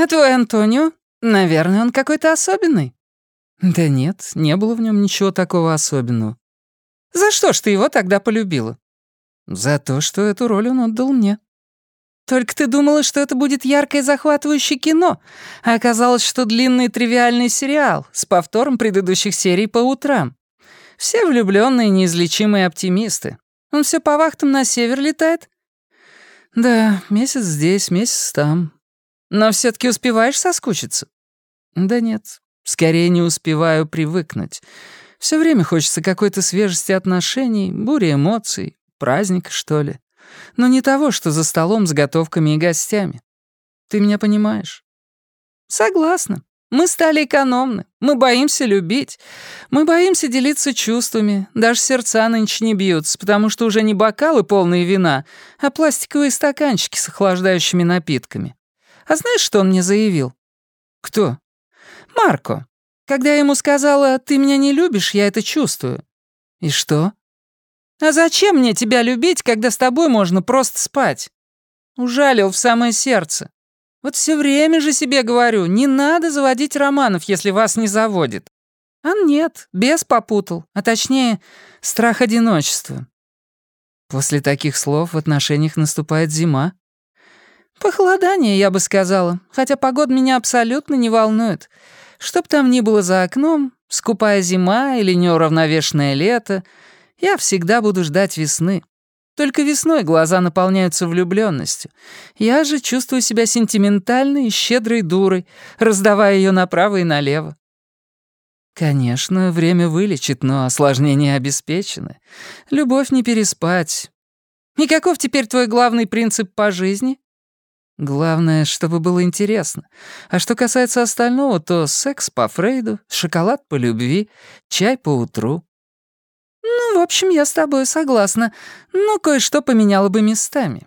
«А твой Антонио? Наверное, он какой-то особенный». «Да нет, не было в нем ничего такого особенного». «За что ж ты его тогда полюбила?» «За то, что эту роль он отдал мне». «Только ты думала, что это будет яркое захватывающее кино, а оказалось, что длинный тривиальный сериал с повтором предыдущих серий по утрам. Все влюбленные неизлечимые оптимисты. Он все по вахтам на север летает?» «Да, месяц здесь, месяц там». «Но все таки успеваешь соскучиться?» «Да нет, скорее не успеваю привыкнуть. Все время хочется какой-то свежести отношений, бури эмоций, праздника, что ли. Но не того, что за столом с готовками и гостями. Ты меня понимаешь?» «Согласна. Мы стали экономны, мы боимся любить, мы боимся делиться чувствами, даже сердца нынче не бьются, потому что уже не бокалы полные вина, а пластиковые стаканчики с охлаждающими напитками. А знаешь, что он мне заявил? Кто? Марко. Когда я ему сказала «ты меня не любишь, я это чувствую». И что? А зачем мне тебя любить, когда с тобой можно просто спать? Ужалил в самое сердце. Вот все время же себе говорю, не надо заводить романов, если вас не заводит. А нет, бес попутал, а точнее, страх одиночества. После таких слов в отношениях наступает зима. Похолодание, я бы сказала, хотя погода меня абсолютно не волнует. Чтоб там ни было за окном, скупая зима или неуравновешенное лето, я всегда буду ждать весны. Только весной глаза наполняются влюбленностью. Я же чувствую себя сентиментальной и щедрой дурой, раздавая ее направо и налево. Конечно, время вылечит, но осложнения обеспечены. Любовь не переспать. И каков теперь твой главный принцип по жизни? Главное, чтобы было интересно. А что касается остального, то секс по Фрейду, шоколад по любви, чай по утру. «Ну, в общем, я с тобой согласна, но кое-что поменяла бы местами.